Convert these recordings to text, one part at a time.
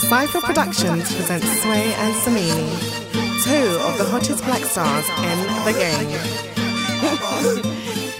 Dcypha Productions presents Sway and Samini, two of the hottest black stars in the game.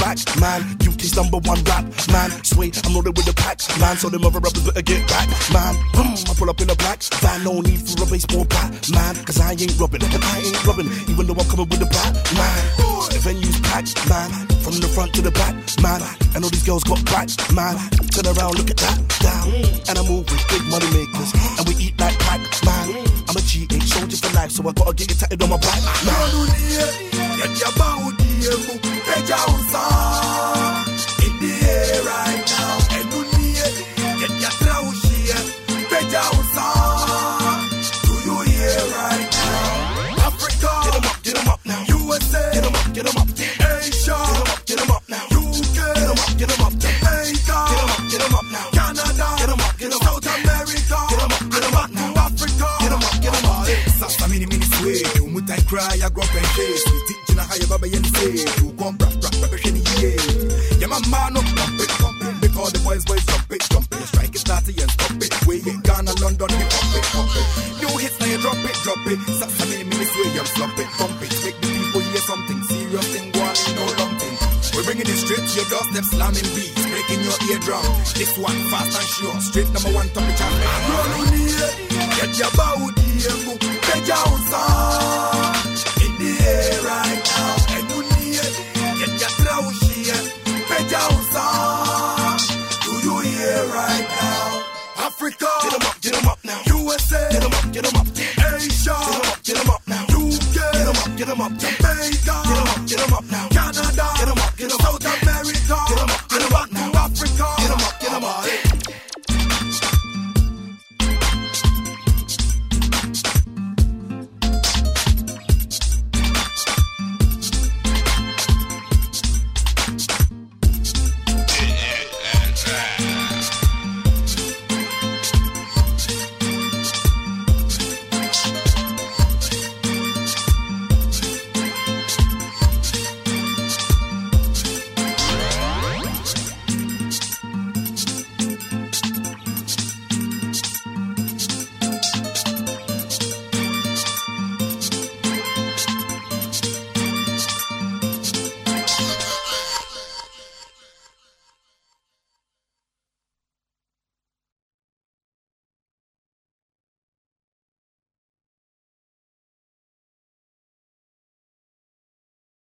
Back, man. UK's number one rap, man. Sweet, I'm loaded with the pack, man. So them other rappers better get back, man. Boom, I pull up in a black van, no need for a baseball bat, man. Cause I ain't robbing, and I ain't robbing, even though I'm coming with a bat, man. The venue's packed, man. From the front to the back, man. And all these girls got back, man. Turn around, look at that, down. And I move with big money makers. And we eat like pack, man. I'm a G8 soldier for life, so I gotta get it tatted on my back, man. In the air right now. Get your throw here. Do you hear right now? Africa, up, get 'em up now. USA. Asia, get 'em up, up now. UK. Canada, get 'em up, get 'em up. South America, get. Africa, get 'em up, get 'em sway, you mutai cry, I grow and face. We in a higher baba yen say, you come rap rap rap shiny yeah. Yeah, my man up, pump it, pump it. Because the boys boys jump it, jump it. Strike it, start it and stop it. We in Ghana, London, we pump it, pump it. New hits now you drop it, drop it. Sasa mini mini sway, I'm slump it, pump it. Make the people hear something serious thing, one no thing. We're bringing it straight to your doorstep, slamming beats, breaking your eardrum. This one fast and sure, straight number one top the chart. up, Jamaica, get 'em up, get 'em up now, Canada, up.